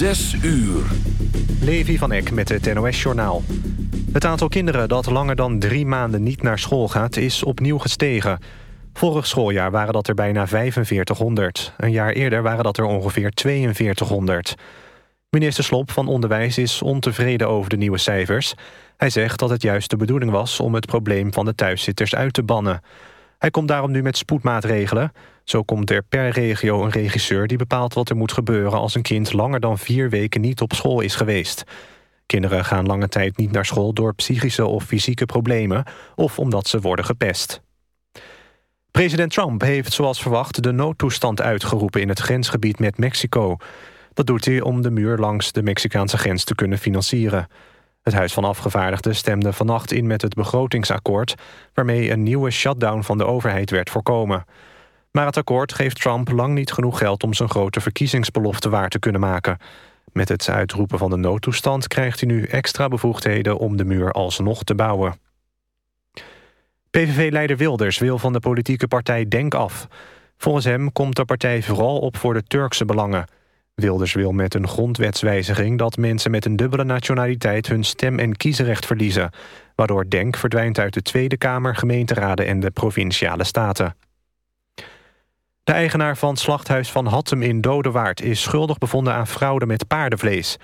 Zes uur. Levi van Eck met het NOS-journaal. Het aantal kinderen dat langer dan drie maanden niet naar school gaat... is opnieuw gestegen. Vorig schooljaar waren dat er bijna 4500. Een jaar eerder waren dat er ongeveer 4200. Minister Slop van Onderwijs is ontevreden over de nieuwe cijfers. Hij zegt dat het juist de bedoeling was... om het probleem van de thuiszitters uit te bannen. Hij komt daarom nu met spoedmaatregelen. Zo komt er per regio een regisseur die bepaalt wat er moet gebeuren... als een kind langer dan vier weken niet op school is geweest. Kinderen gaan lange tijd niet naar school door psychische of fysieke problemen... of omdat ze worden gepest. President Trump heeft zoals verwacht de noodtoestand uitgeroepen... in het grensgebied met Mexico. Dat doet hij om de muur langs de Mexicaanse grens te kunnen financieren. Het Huis van Afgevaardigden stemde vannacht in met het begrotingsakkoord... waarmee een nieuwe shutdown van de overheid werd voorkomen. Maar het akkoord geeft Trump lang niet genoeg geld... om zijn grote verkiezingsbelofte waar te kunnen maken. Met het uitroepen van de noodtoestand krijgt hij nu extra bevoegdheden... om de muur alsnog te bouwen. PVV-leider Wilders wil van de politieke partij Denk af. Volgens hem komt de partij vooral op voor de Turkse belangen... Wilders wil met een grondwetswijziging dat mensen met een dubbele nationaliteit hun stem- en kiesrecht verliezen. Waardoor DENK verdwijnt uit de Tweede Kamer, gemeenteraden en de provinciale staten. De eigenaar van slachthuis van Hattem in Dodewaard is schuldig bevonden aan fraude met paardenvlees.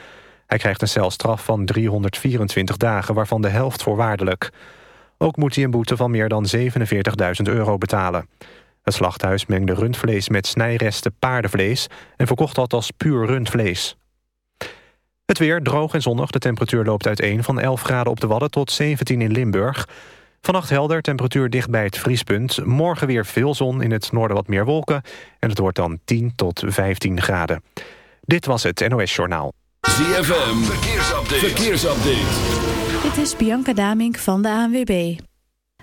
Hij krijgt een celstraf van 324 dagen, waarvan de helft voorwaardelijk. Ook moet hij een boete van meer dan 47.000 euro betalen. Het slachthuis mengde rundvlees met snijresten paardenvlees... en verkocht dat als puur rundvlees. Het weer droog en zonnig. De temperatuur loopt uiteen van 11 graden op de Wadden tot 17 in Limburg. Vannacht helder, temperatuur dicht bij het vriespunt. Morgen weer veel zon, in het noorden wat meer wolken. En het wordt dan 10 tot 15 graden. Dit was het NOS Journaal. ZFM, verkeersupdate. verkeersupdate. Dit is Bianca Damink van de ANWB.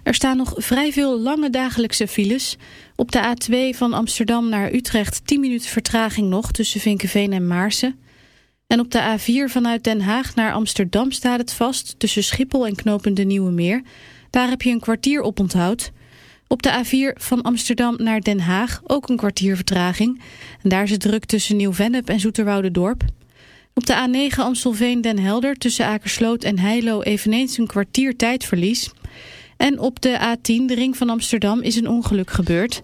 Er staan nog vrij veel lange dagelijkse files. Op de A2 van Amsterdam naar Utrecht 10 minuten vertraging nog tussen Vinkenveen en Maarsen. En op de A4 vanuit Den Haag naar Amsterdam staat het vast tussen Schiphol en Knopende Nieuwe Meer. Daar heb je een kwartier op onthoud. Op de A4 van Amsterdam naar Den Haag ook een kwartier vertraging. En daar is het druk tussen Nieuw-Vennep en Zoeterwoude-dorp. Op de A9 Amstelveen-Den Helder tussen Akersloot en Heilo eveneens een kwartier tijdverlies... En op de A10, de ring van Amsterdam, is een ongeluk gebeurd.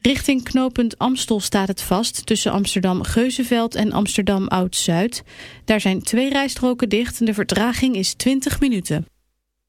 Richting knooppunt Amstel staat het vast tussen Amsterdam-Geuzenveld en Amsterdam Oud-Zuid. Daar zijn twee rijstroken dicht en de vertraging is 20 minuten.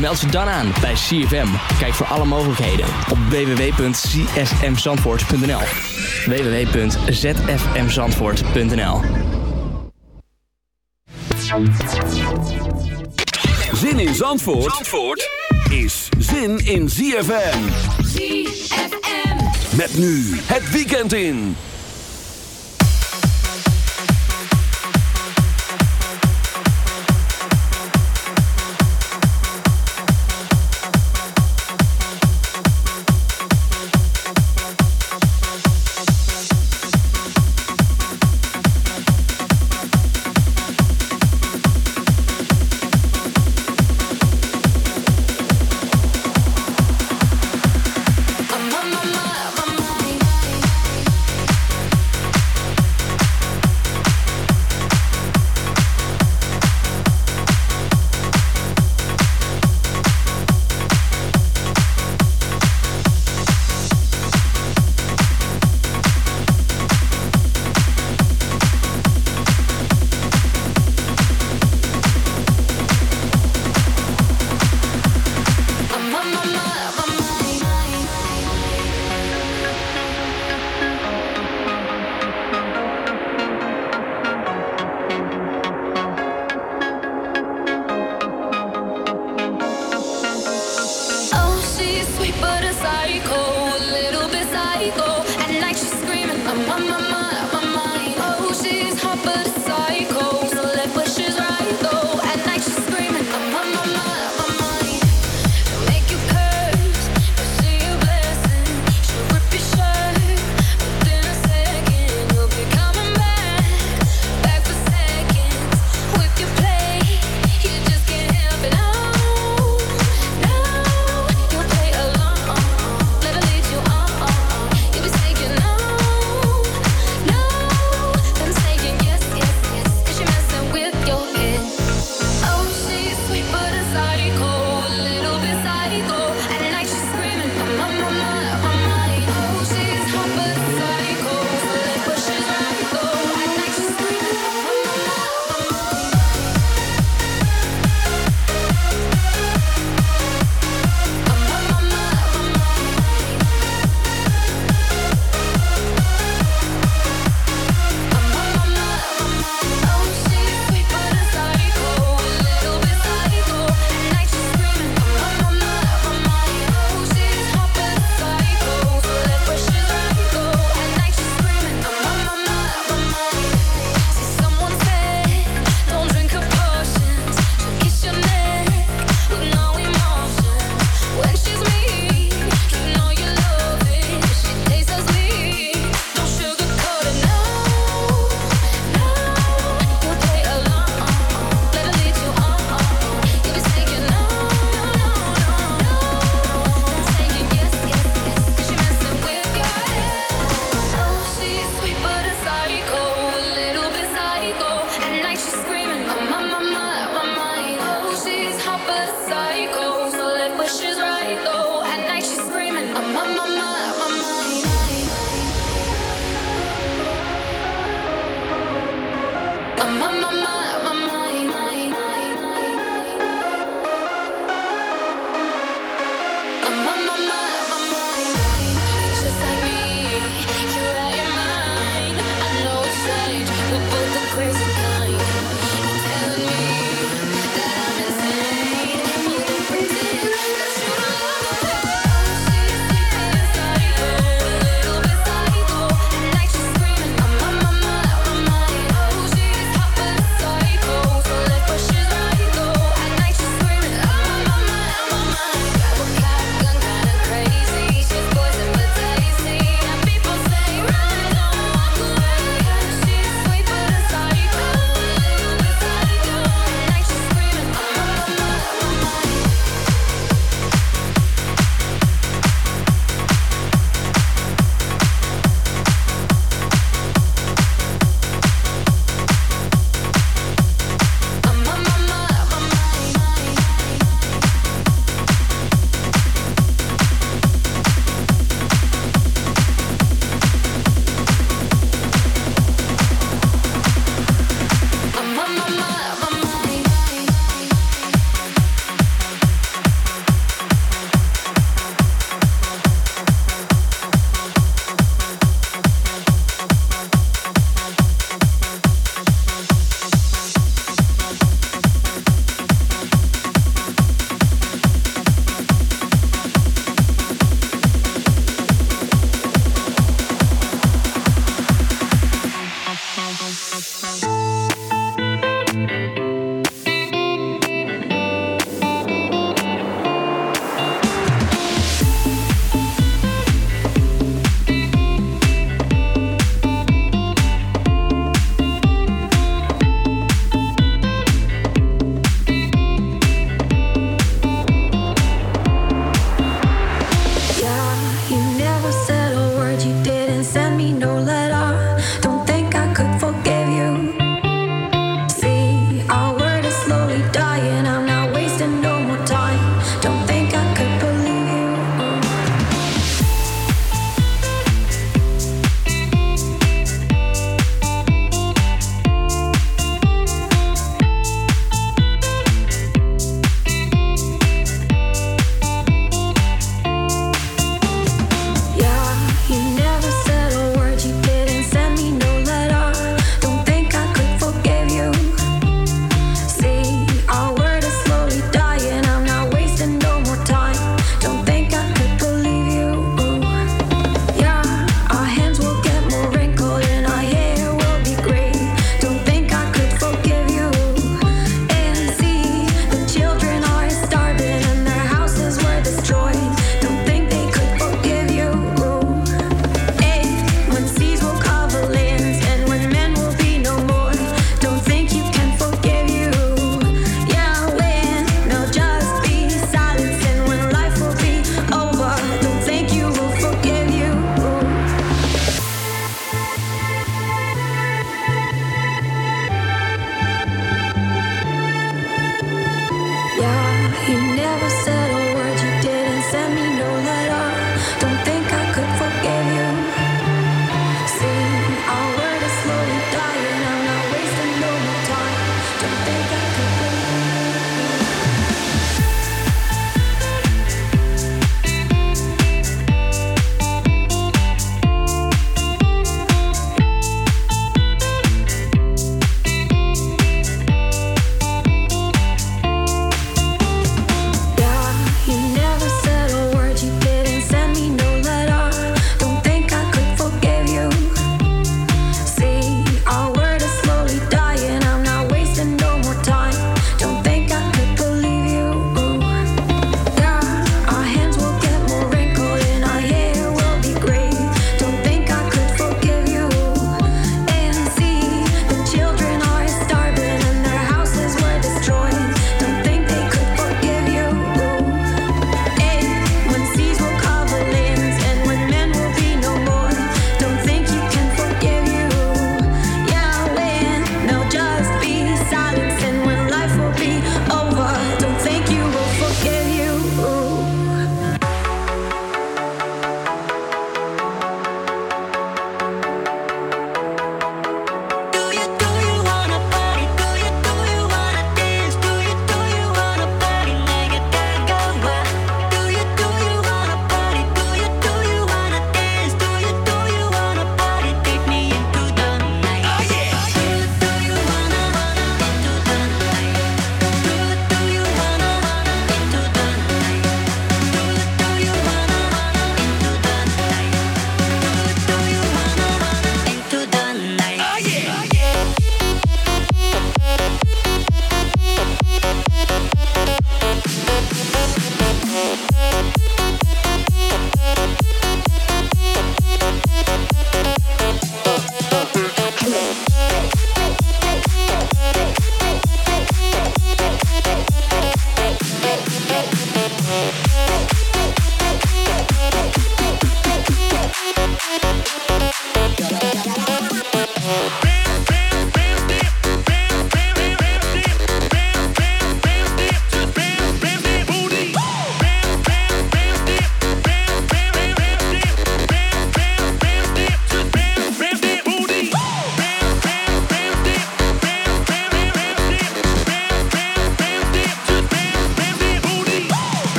Meld je dan aan bij CFM. Kijk voor alle mogelijkheden op www.csmzandvoort.nl www.zfmzandvoort.nl Zin in Zandvoort, Zandvoort is zin in ZFM. ZFM. Met nu het weekend in.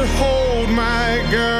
to hold my girl.